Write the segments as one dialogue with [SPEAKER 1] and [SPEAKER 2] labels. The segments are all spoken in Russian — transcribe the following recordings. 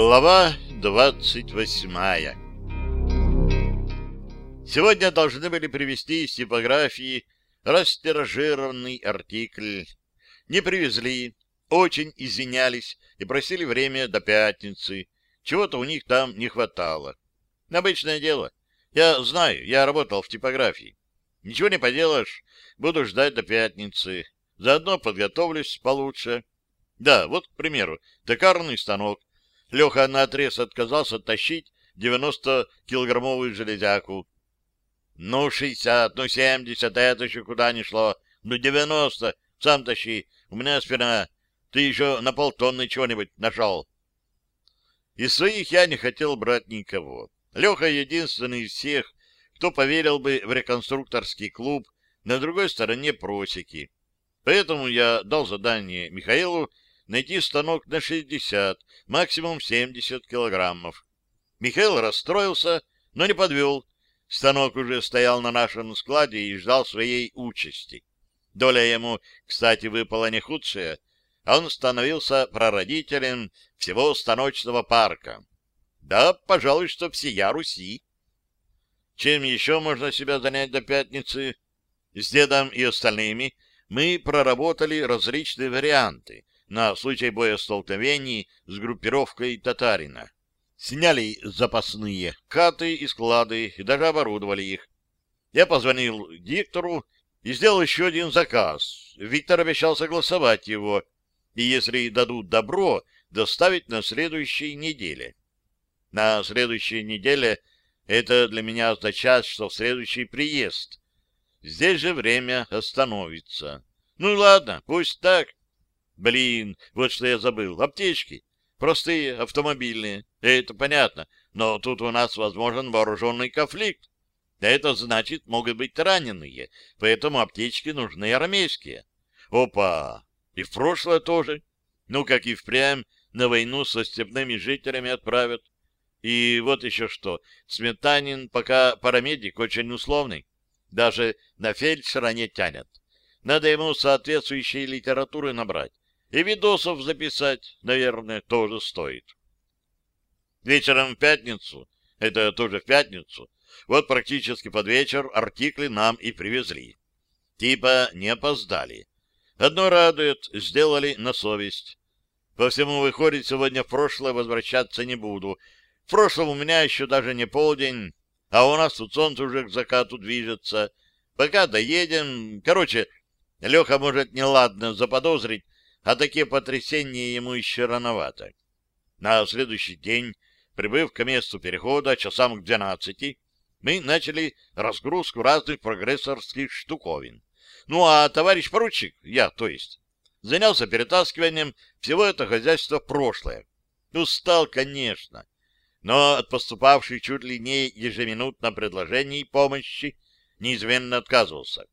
[SPEAKER 1] Глава двадцать восьмая Сегодня должны были привезти из типографии растиражированный артикль. Не привезли, очень извинялись и просили время до пятницы. Чего-то у них там не хватало. Обычное дело. Я знаю, я работал в типографии. Ничего не поделаешь, буду ждать до пятницы. Заодно подготовлюсь получше. Да, вот, к примеру, токарный станок. Леха наотрез отказался тащить 90-килограммовую железяку. Ну, 60, ну, 70, это еще куда ни шло. Ну, 90, сам тащи, у меня спина. Ты еще на полтонны чего-нибудь нашел. Из своих я не хотел брать никого. Леха единственный из всех, кто поверил бы в реконструкторский клуб на другой стороне просеки. Поэтому я дал задание Михаилу найти станок на 60, максимум 70 килограммов. Михаил расстроился, но не подвел. Станок уже стоял на нашем складе и ждал своей участи. Доля ему, кстати, выпала не худшая. Он становился прародителем всего станочного парка. Да, пожалуй, что всея Руси. Чем еще можно себя занять до пятницы? С дедом и остальными мы проработали различные варианты на случай боестолкновений с группировкой татарина. Сняли запасные каты и склады и даже оборудовали их. Я позвонил диктору и сделал еще один заказ. Виктор обещал согласовать его, и если дадут добро, доставить на следующей неделе. На следующей неделе это для меня означает, что в следующий приезд. Здесь же время остановится. Ну ладно, пусть так. Блин, вот что я забыл. Аптечки. Простые, автомобильные. Это понятно. Но тут у нас возможен вооруженный конфликт. Это значит, могут быть раненые. Поэтому аптечки нужны армейские. Опа! И в прошлое тоже. Ну, как и впрямь, на войну со степными жителями отправят. И вот еще что. Сметанин пока парамедик очень условный. Даже на фельдшера не тянет. Надо ему соответствующей литературы набрать. И видосов записать, наверное, тоже стоит. Вечером в пятницу, это тоже в пятницу, вот практически под вечер артикли нам и привезли. Типа не опоздали. Одно радует, сделали на совесть. По всему выходит, сегодня в прошлое возвращаться не буду. В прошлом у меня еще даже не полдень, а у нас тут солнце уже к закату движется. Пока доедем... Короче, Леха может неладно заподозрить, а такие потрясения ему еще рановато. На следующий день, прибыв к месту перехода часам к двенадцати, мы начали разгрузку разных прогрессорских штуковин. Ну, а товарищ поручик, я, то есть, занялся перетаскиванием всего этого хозяйства в прошлое. Устал, конечно, но от поступавших чуть ли не ежеминутно предложений помощи неизменно отказывался.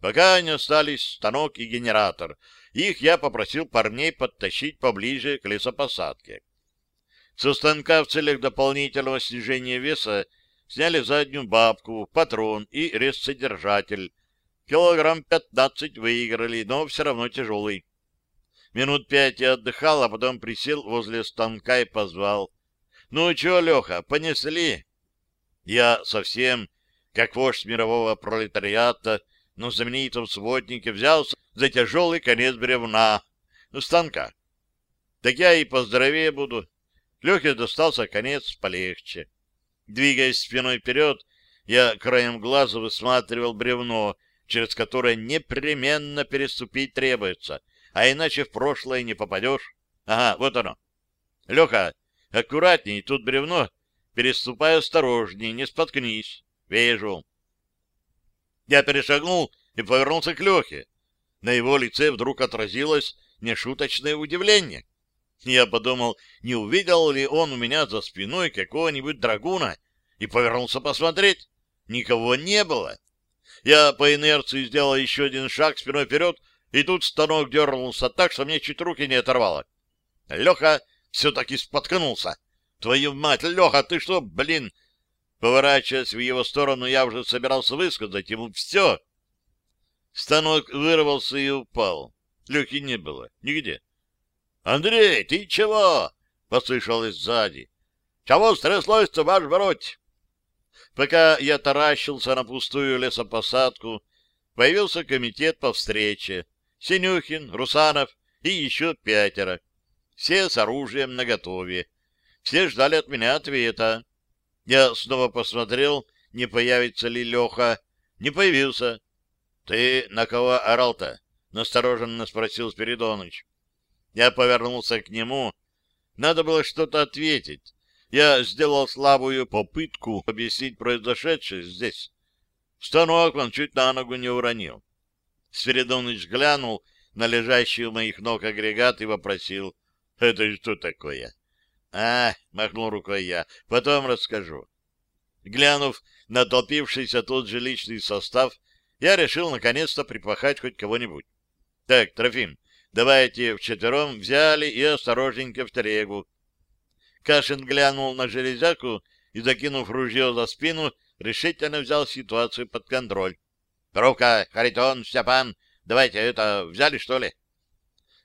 [SPEAKER 1] Пока не остались станок и генератор, их я попросил парней подтащить поближе к лесопосадке. Со станка в целях дополнительного снижения веса сняли заднюю бабку, патрон и резцедержатель. Килограмм пятнадцать выиграли, но все равно тяжелый. Минут пять я отдыхал, а потом присел возле станка и позвал. — Ну чё, Леха, понесли? Я совсем, как вождь мирового пролетариата, но знаменитом своднике взялся за тяжелый конец бревна, ну, станка. Так я и поздоровее буду. Лехе достался конец полегче. Двигаясь спиной вперед, я краем глаза высматривал бревно, через которое непременно переступить требуется, а иначе в прошлое не попадешь. Ага, вот оно. Леха, аккуратней, тут бревно. Переступай осторожней, не споткнись. Вижу. Я перешагнул и повернулся к Лехе. На его лице вдруг отразилось нешуточное удивление. Я подумал, не увидел ли он у меня за спиной какого-нибудь драгуна, и повернулся посмотреть. Никого не было. Я по инерции сделал еще один шаг спиной вперед, и тут станок дернулся так, что мне чуть руки не оторвало. Леха все-таки споткнулся. Твою мать, Леха, ты что, блин, Поворачиваясь в его сторону, я уже собирался высказать ему все. Станок вырвался и упал. Лехи не было. Нигде. — Андрей, ты чего? — послышалось сзади. — Чего стряслось-то, ваш бродь? Пока я таращился на пустую лесопосадку, появился комитет по встрече. Синюхин, Русанов и еще пятеро. Все с оружием наготове. Все ждали от меня ответа. Я снова посмотрел, не появится ли Леха. Не появился. — Ты на кого орал-то? — настороженно спросил Спиридоныч. Я повернулся к нему. Надо было что-то ответить. Я сделал слабую попытку объяснить произошедшее здесь. Станок он чуть на ногу не уронил. Спиридоныч глянул на лежащий у моих ног агрегат и вопросил, «Это что такое?» «А, — махнул рукой я, — потом расскажу». Глянув на толпившийся тот же личный состав, я решил наконец-то припахать хоть кого-нибудь. «Так, Трофим, давайте вчетвером взяли и осторожненько в телегу. Кашин глянул на железяку и, закинув ружье за спину, решительно взял ситуацию под контроль. — Рука, Харитон, Степан, давайте это, взяли, что ли?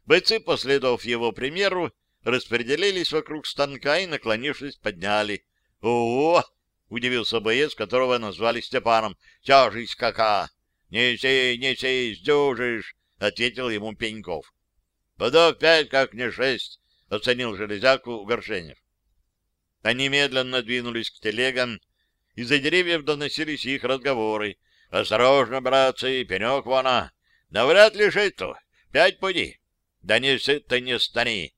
[SPEAKER 1] Бойцы, последовав его примеру, распределились вокруг станка и, наклонившись, подняли. «О — удивился боец, которого назвали Степаном. — Тяжесть кака! Неси, неси, сдюжишь! — ответил ему Пеньков. — Подов пять, как не шесть, — оценил железяку Горшенев. Они медленно двинулись к телегам, из-за деревьев доносились их разговоры. «Осторожно, братцы, пенек вона! Навряд ли жить-то! Пять пути! Да не сыт не стани!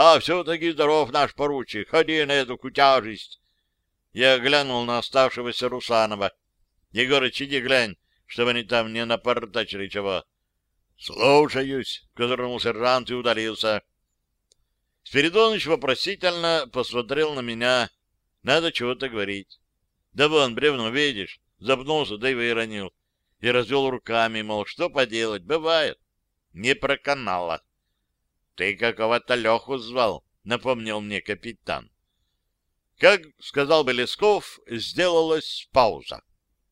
[SPEAKER 1] А все-таки здоров наш поручик! Ходи на эту кутяжесть!» Я глянул на оставшегося Русанова. «Егорыч, иди глянь, чтобы они там не напортачили чего!» «Слушаюсь!» — козырнул сержант и удалился. Спиридоныч вопросительно посмотрел на меня. Надо чего-то говорить. Да вон, бревно, видишь? Запнулся, да и выронил. И развел руками, мол, что поделать, бывает. Не проканало. Ты какого-то Леху звал, напомнил мне капитан. Как сказал бы Лесков, сделалась пауза.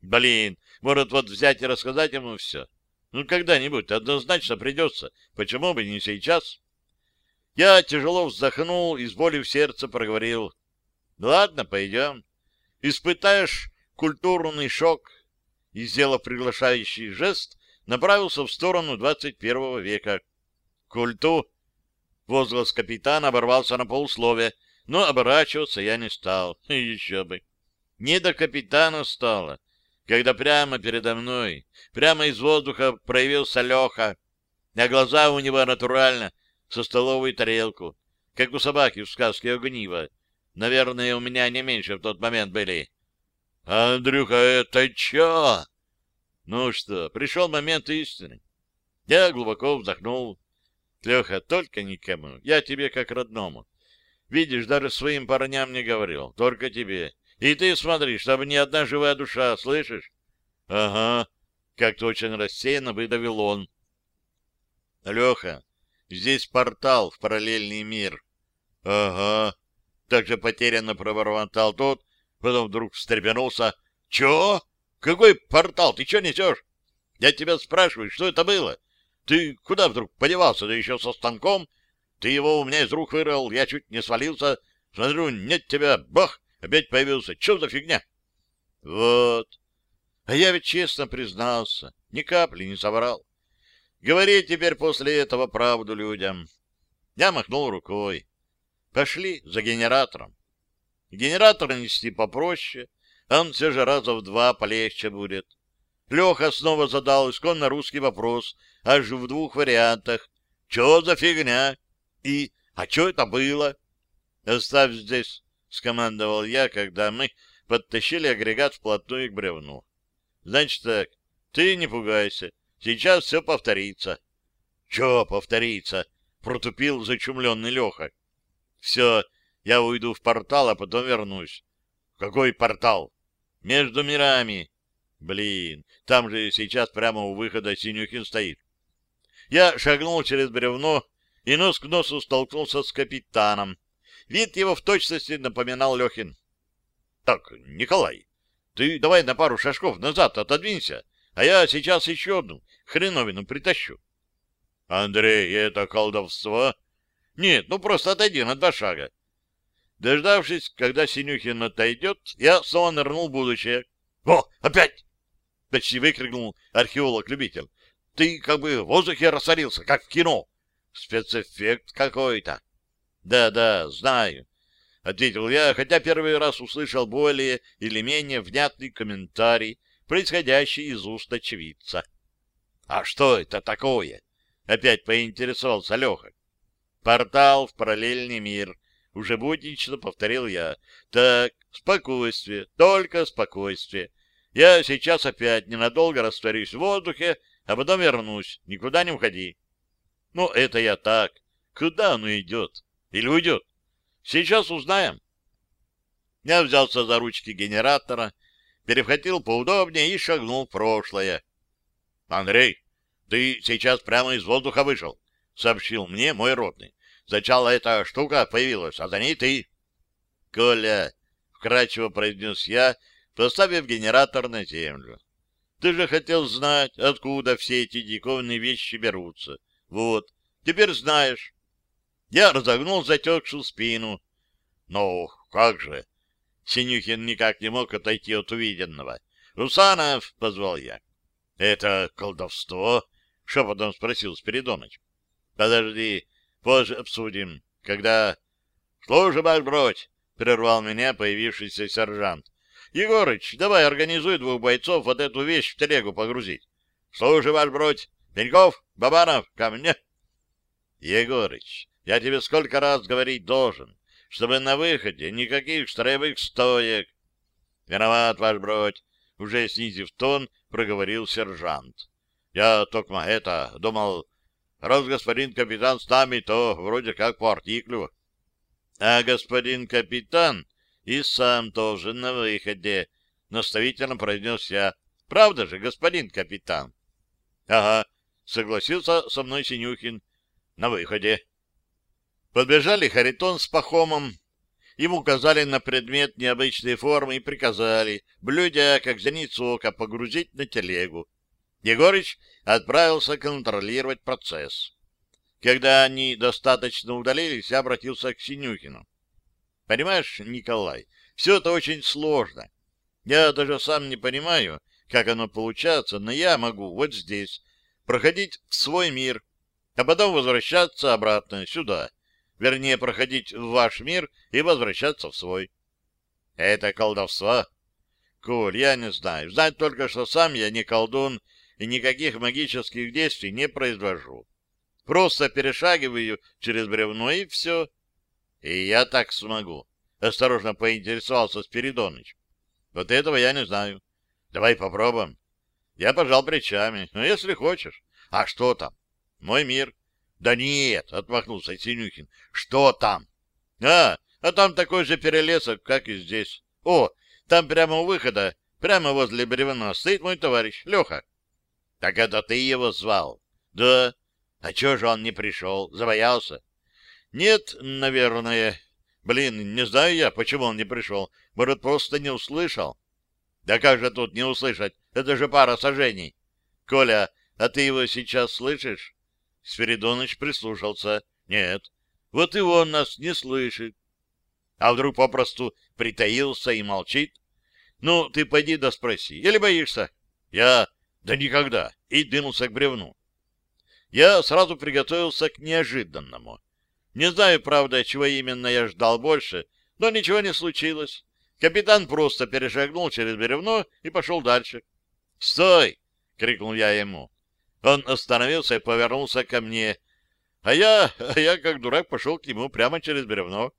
[SPEAKER 1] Блин, может вот взять и рассказать ему все? Ну, когда-нибудь однозначно придется. Почему бы не сейчас? Я тяжело вздохнул и с болью в сердце проговорил. Ладно, пойдем. Испытаешь культурный шок. И, сделав приглашающий жест, направился в сторону двадцать первого века. Культу. Возглас капитана оборвался на полусловие, но оборачиваться я не стал. Еще бы. Не до капитана стало, когда прямо передо мной, прямо из воздуха проявился Леха, а глаза у него натурально со столовой тарелку, как у собаки в сказке Огнива. Наверное, у меня не меньше в тот момент были. «Андрюха, это чё?» Ну что, пришел момент истины. Я глубоко вздохнул. Леха, только никому. Я тебе как родному. Видишь, даже своим парням не говорил. Только тебе. И ты смотри, чтобы ни одна живая душа, слышишь? Ага. Как-то очень рассеянно выдавил он. Леха, Здесь портал в параллельный мир. — Ага. Также потерянно пробормотал тот, потом вдруг встрепенулся. — Чё? Какой портал? Ты чё несешь? Я тебя спрашиваю, что это было? Ты куда вдруг подевался, да еще со станком? Ты его у меня из рук вырвал, я чуть не свалился. Смотрю, нет тебя, бах, опять появился. Чё за фигня? Вот. А я ведь честно признался, ни капли не соврал. Говори теперь после этого правду людям. Я махнул рукой. Пошли за генератором. Генератор нести попроще, он все же раза в два полегче будет. Леха снова задал исконно русский вопрос, аж в двух вариантах. Че за фигня? И а что это было? Оставь здесь, скомандовал я, когда мы подтащили агрегат вплотную к бревну. Значит так, ты не пугайся. Сейчас все повторится. — Че повторится? — протупил зачумленный Леха. — Все, я уйду в портал, а потом вернусь. — Какой портал? — Между мирами. Блин, там же сейчас прямо у выхода Синюхин стоит. Я шагнул через бревно и нос к носу столкнулся с капитаном. Вид его в точности напоминал Лехин. — Так, Николай, ты давай на пару шажков назад отодвинься, а я сейчас еще одну хреновину притащу. — Андрей, это колдовство? — Нет, ну просто отойди на два шага. Дождавшись, когда Синюхин отойдет, я снова нырнул в будущее. «О, опять!» — почти выкрикнул археолог-любитель. «Ты как бы в воздухе рассорился, как в кино. Спецэффект какой-то». «Да-да, знаю», — ответил я, хотя первый раз услышал более или менее внятный комментарий, происходящий из уст очевидца. «А что это такое?» — опять поинтересовался Леха. «Портал в параллельный мир», — уже буднично повторил я. «Так, спокойствие, только спокойствие. Я сейчас опять ненадолго растворюсь в воздухе, а потом вернусь. Никуда не уходи». «Ну, это я так. Куда оно идет? Или уйдет? Сейчас узнаем». Я взялся за ручки генератора, перехватил поудобнее и шагнул в прошлое. «Андрей, ты сейчас прямо из воздуха вышел», — сообщил мне мой родный. Сначала эта штука появилась, а за ней ты. — Коля, — вкрадчиво произнес я, поставив генератор на землю. — Ты же хотел знать, откуда все эти диковинные вещи берутся. Вот, теперь знаешь. Я разогнул затекшую спину. — Ну, как же? Синюхин никак не мог отойти от увиденного. — Русанов! — позвал я. — Это колдовство? — шепотом спросил Спиридоныч. — Подожди, Позже обсудим. Когда... — Служи, ваш бродь! — прервал меня появившийся сержант. — Егорыч, давай организуй двух бойцов вот эту вещь в телегу погрузить. — Служи, ваш бродь! Пеньков, Бабанов, ко мне! — Егорыч, я тебе сколько раз говорить должен, чтобы на выходе никаких строевых стоек. — Виноват, ваш бродь! — уже снизив тон, проговорил сержант. — Я только это думал Раз господин капитан с нами, то вроде как по артиклю. А господин капитан и сам тоже на выходе, — наставительно произнес я. — Правда же, господин капитан? — Ага, — согласился со мной Синюхин. — На выходе. Подбежали Харитон с Пахомом. Им указали на предмет необычной формы и приказали, блюдя, как зеницу ока, погрузить на телегу. Егорыч отправился контролировать процесс. Когда они достаточно удалились, я обратился к Синюхину. Понимаешь, Николай, все это очень сложно. Я даже сам не понимаю, как оно получается, но я могу вот здесь проходить в свой мир, а потом возвращаться обратно сюда. Вернее, проходить в ваш мир и возвращаться в свой. Это колдовство? Коль, я не знаю. Знать только, что сам я не колдун и никаких магических действий не произвожу. Просто перешагиваю через бревно, и все. И я так смогу. Осторожно поинтересовался Спиридоныч. Вот этого я не знаю. Давай попробуем. Я пожал плечами. Ну, если хочешь. А что там? Мой мир. Да нет, отмахнулся Синюхин. Что там? А, а там такой же перелесок, как и здесь. О, там прямо у выхода, прямо возле бревна, стоит мой товарищ, Леха. — Так это ты его звал? — Да. — А чего же он не пришел? Забоялся? — Нет, наверное. Блин, не знаю я, почему он не пришел. Может, просто не услышал? — Да как же тут не услышать? Это же пара сажений. — Коля, а ты его сейчас слышишь? Спиридоныч прислушался. — Нет. Вот и он нас не слышит. А вдруг попросту притаился и молчит? Ну, ты пойди да спроси. Или боишься? Я да никогда. И двинулся к бревну. Я сразу приготовился к неожиданному. Не знаю, правда, чего именно я ждал больше, но ничего не случилось. Капитан просто перешагнул через бревно и пошел дальше. «Стой!» — крикнул я ему. Он остановился и повернулся ко мне, а я, а я как дурак пошел к нему прямо через бревно.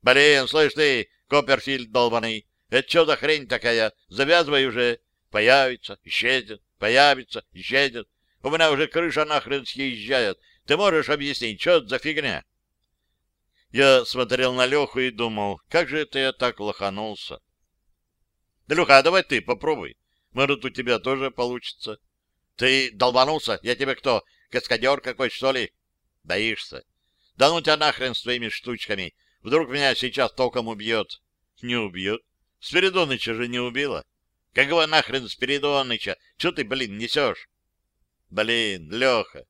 [SPEAKER 1] «Блин, слышь ты, Копперфильд долбаный, это что за хрень такая? Завязывай уже!» Появится, исчезнет, появится, исчезнет. У меня уже крыша нахрен съезжает. Ты можешь объяснить, что это за фигня? Я смотрел на Леху и думал, как же это я так лоханулся. Да, Леха, давай ты попробуй. Может, у тебя тоже получится. Ты долбанулся? Я тебе кто, каскадер какой, что ли? Боишься? Да ну тебя нахрен с твоими штучками. Вдруг меня сейчас током убьет. Не убьет. Спиридоныча же не убила. Какого нахрен Спиридоныча? Че ты, блин, несешь? Блин, Леха,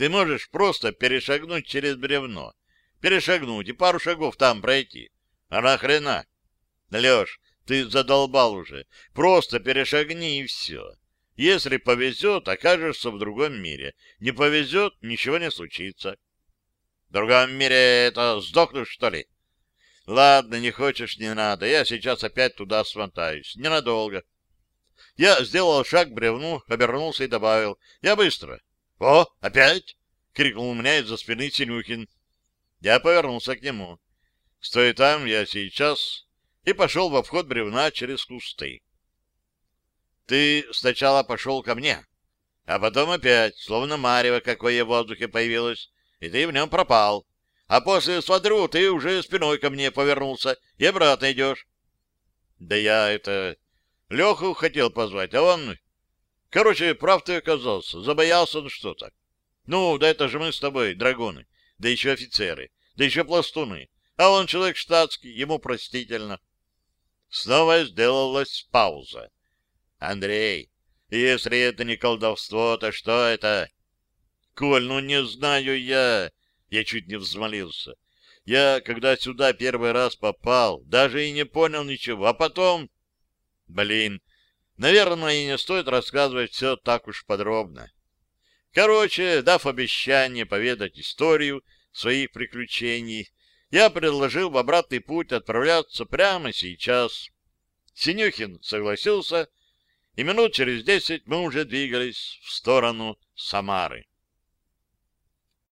[SPEAKER 1] ты можешь просто перешагнуть через бревно. Перешагнуть и пару шагов там пройти. А нахрена? Леш, ты задолбал уже. Просто перешагни и все. Если повезет, окажешься в другом мире. Не повезет, ничего не случится. В другом мире это сдохнешь, что ли? Ладно, не хочешь, не надо. Я сейчас опять туда смотаюсь. Ненадолго. Я сделал шаг к бревну, обернулся и добавил. Я быстро. О, опять? Крикнул у меня из-за спины Синюхин. Я повернулся к нему. Стой там, я сейчас и пошел во вход бревна через кусты. Ты сначала пошел ко мне, а потом опять, словно марево какое в воздухе появилось, и ты в нем пропал. А после смотрю, ты уже спиной ко мне повернулся и обратно идешь. Да я это... Леху хотел позвать, а он... Короче, прав ты оказался, забоялся он что-то. Ну, да это же мы с тобой, драгоны, да еще офицеры, да еще пластуны. А он человек штатский, ему простительно. Снова сделалась пауза. Андрей, если это не колдовство, то что это? Коль, ну не знаю я. Я чуть не взмолился. Я, когда сюда первый раз попал, даже и не понял ничего. А потом... Блин, наверное, и не стоит рассказывать все так уж подробно. Короче, дав обещание поведать историю своих приключений, я предложил в обратный путь отправляться прямо сейчас. Синюхин согласился, и минут через десять мы уже двигались в сторону Самары.